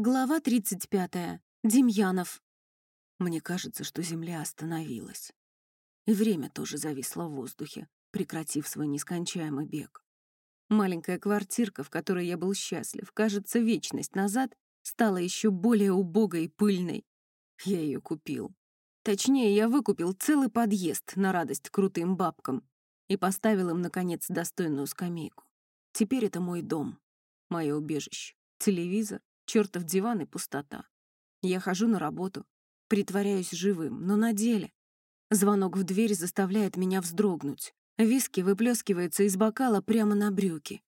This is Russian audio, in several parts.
Глава 35. Демьянов. Мне кажется, что Земля остановилась. И время тоже зависло в воздухе, прекратив свой нескончаемый бег. Маленькая квартирка, в которой я был счастлив, кажется, вечность назад стала еще более убогой и пыльной. Я ее купил. Точнее, я выкупил целый подъезд на радость крутым бабкам и поставил им, наконец, достойную скамейку. Теперь это мой дом, мое убежище, телевизор, чертов диван и пустота. Я хожу на работу, притворяюсь живым, но на деле. Звонок в дверь заставляет меня вздрогнуть. Виски выплескивается из бокала прямо на брюки.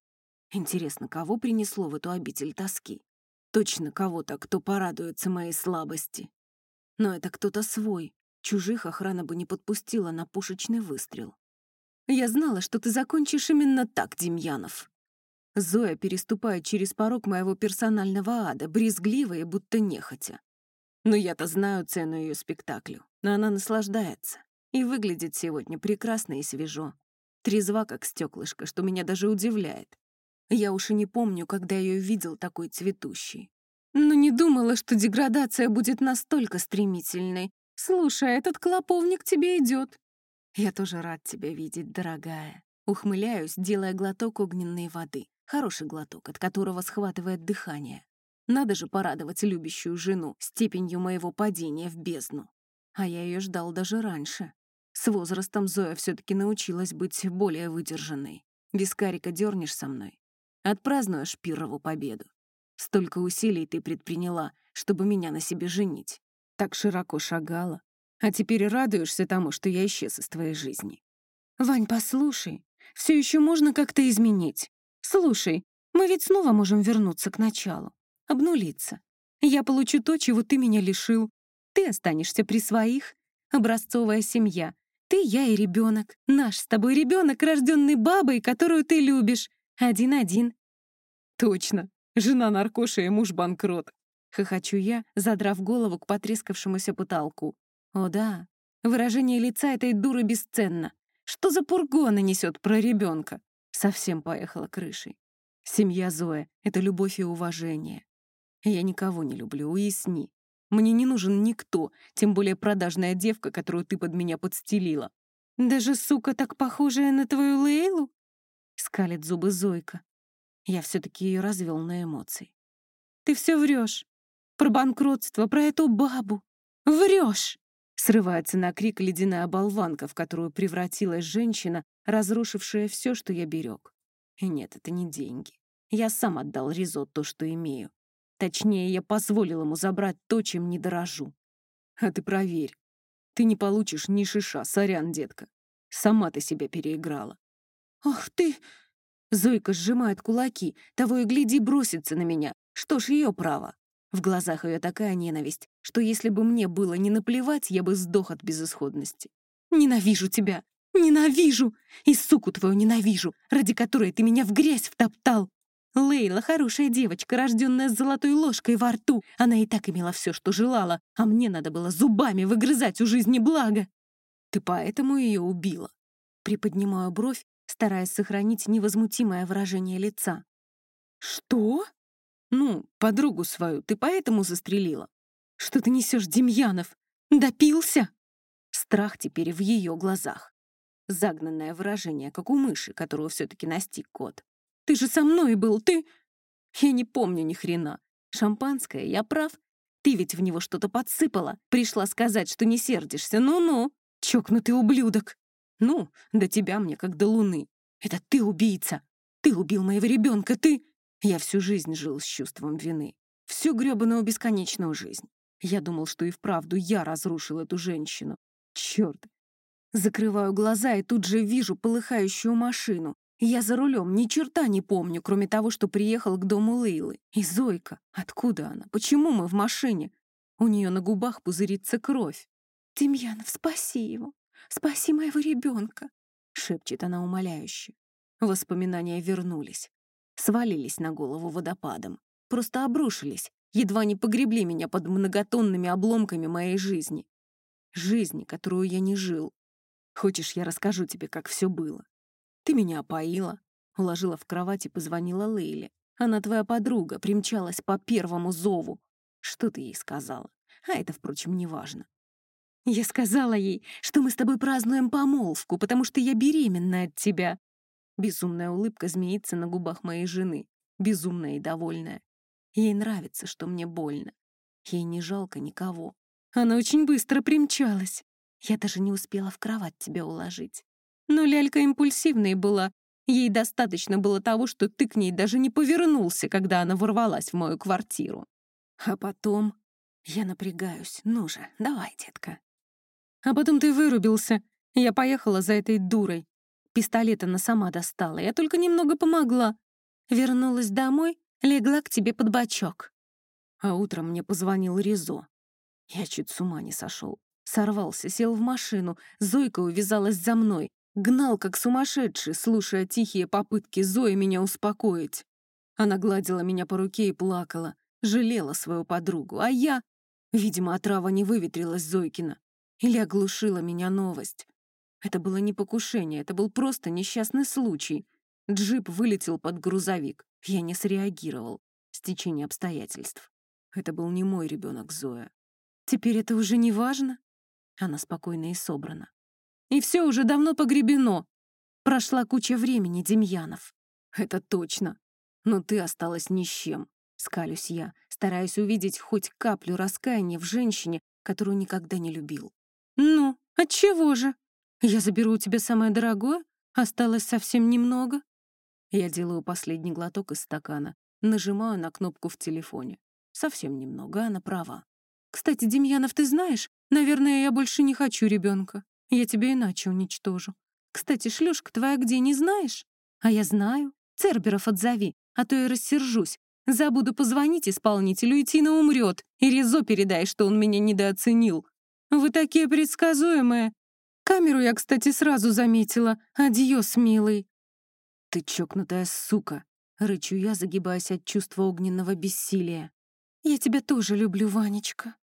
Интересно, кого принесло в эту обитель тоски? Точно кого-то, кто порадуется моей слабости. Но это кто-то свой. Чужих охрана бы не подпустила на пушечный выстрел. Я знала, что ты закончишь именно так, Демьянов. Зоя переступает через порог моего персонального ада, брезгливо будто нехотя. Но я-то знаю цену ее спектаклю, но она наслаждается. И выглядит сегодня прекрасно и свежо. Трезва, как стеклышко, что меня даже удивляет. Я уж и не помню, когда ее видел такой цветущий. Но не думала, что деградация будет настолько стремительной. Слушай, этот клоповник тебе идет. Я тоже рад тебя видеть, дорогая. Ухмыляюсь, делая глоток огненной воды. Хороший глоток, от которого схватывает дыхание. Надо же порадовать любящую жену степенью моего падения в бездну. А я ее ждал даже раньше. С возрастом Зоя все таки научилась быть более выдержанной. Вискарика дернешь со мной. Отпразднуешь пирову победу. Столько усилий ты предприняла, чтобы меня на себе женить. Так широко шагала. А теперь радуешься тому, что я исчез из твоей жизни. Вань, послушай, все еще можно как-то изменить. «Слушай, мы ведь снова можем вернуться к началу, обнулиться. Я получу то, чего ты меня лишил. Ты останешься при своих. Образцовая семья. Ты, я и ребенок. Наш с тобой ребенок, рожденный бабой, которую ты любишь. Один-один». «Точно. Жена наркоша и муж банкрот», — хохочу я, задрав голову к потрескавшемуся потолку. «О да, выражение лица этой дуры бесценно. Что за пургона несет про ребенка? Совсем поехала крышей. Семья Зоя — это любовь и уважение. Я никого не люблю, уясни. Мне не нужен никто, тем более продажная девка, которую ты под меня подстелила. Даже, сука, так похожая на твою Лейлу? Скалит зубы Зойка. Я все-таки ее развел на эмоции. Ты все врешь. Про банкротство, про эту бабу. Врешь! Срывается на крик ледяная болванка, в которую превратилась женщина, разрушившая все, что я берег. И нет, это не деньги. Я сам отдал Ризо то, что имею. Точнее, я позволил ему забрать то, чем не дорожу. А ты проверь. Ты не получишь ни шиша, сорян, детка. Сама ты себя переиграла. Ах ты! Зойка сжимает кулаки, того и гляди бросится на меня. Что ж, ее право. В глазах ее такая ненависть, что если бы мне было не наплевать, я бы сдох от безысходности. «Ненавижу тебя! Ненавижу! И суку твою ненавижу, ради которой ты меня в грязь втоптал!» Лейла — хорошая девочка, рожденная с золотой ложкой во рту. Она и так имела все, что желала, а мне надо было зубами выгрызать у жизни благо. Ты поэтому ее убила. Приподнимаю бровь, стараясь сохранить невозмутимое выражение лица. «Что?» Ну, подругу свою ты поэтому застрелила? Что ты несешь, Демьянов? Допился? Страх теперь в ее глазах. Загнанное выражение, как у мыши, которую все-таки настиг кот. Ты же со мной был, ты... Я не помню ни хрена. Шампанское, я прав? Ты ведь в него что-то подсыпала. Пришла сказать, что не сердишься. Ну-ну, чокнутый ублюдок. Ну, до тебя мне как до луны. Это ты убийца. Ты убил моего ребенка, ты... Я всю жизнь жил с чувством вины. Всю грёбаную бесконечную жизнь. Я думал, что и вправду я разрушил эту женщину. Чёрт. Закрываю глаза и тут же вижу полыхающую машину. Я за рулем ни черта не помню, кроме того, что приехал к дому Лейлы. И Зойка. Откуда она? Почему мы в машине? У нее на губах пузырится кровь. «Демьянов, спаси его! Спаси моего ребенка!» — шепчет она умоляюще. Воспоминания вернулись свалились на голову водопадом. Просто обрушились, едва не погребли меня под многотонными обломками моей жизни. Жизни, которую я не жил. Хочешь, я расскажу тебе, как все было? Ты меня опоила, уложила в кровать и позвонила Лейле. Она твоя подруга, примчалась по первому зову. Что ты ей сказала? А это, впрочем, не важно. Я сказала ей, что мы с тобой празднуем помолвку, потому что я беременна от тебя. Безумная улыбка змеится на губах моей жены, безумная и довольная. Ей нравится, что мне больно. Ей не жалко никого. Она очень быстро примчалась. Я даже не успела в кровать тебя уложить. Но лялька импульсивной была. Ей достаточно было того, что ты к ней даже не повернулся, когда она ворвалась в мою квартиру. А потом... Я напрягаюсь. Ну же, давай, детка. А потом ты вырубился. Я поехала за этой дурой. Пистолет она сама достала. Я только немного помогла. Вернулась домой, легла к тебе под бочок. А утром мне позвонил Ризо. Я чуть с ума не сошел. Сорвался, сел в машину. Зойка увязалась за мной. Гнал, как сумасшедший, слушая тихие попытки Зои меня успокоить. Она гладила меня по руке и плакала. Жалела свою подругу. А я... Видимо, отрава не выветрилась Зойкина. Или оглушила меня новость. Это было не покушение, это был просто несчастный случай. Джип вылетел под грузовик. Я не среагировал. Стечение обстоятельств. Это был не мой ребенок Зоя. Теперь это уже не важно? Она спокойна и собрана. И все уже давно погребено. Прошла куча времени, Демьянов. Это точно. Но ты осталась ни с чем. Скалюсь я, стараясь увидеть хоть каплю раскаяния в женщине, которую никогда не любил. «Ну, отчего же? Я заберу у тебя самое дорогое? Осталось совсем немного?» Я делаю последний глоток из стакана, нажимаю на кнопку в телефоне. Совсем немного, она права. «Кстати, Демьянов, ты знаешь, наверное, я больше не хочу ребенка. Я тебя иначе уничтожу. Кстати, шлюшка твоя где, не знаешь? А я знаю. Церберов отзови, а то я рассержусь. Забуду позвонить исполнителю, и Тина умрет. И Резо передай, что он меня недооценил. Вы такие предсказуемые. Камеру я, кстати, сразу заметила. Адьос, милый. Ты чокнутая сука. Рычу я, загибаясь от чувства огненного бессилия. Я тебя тоже люблю, Ванечка.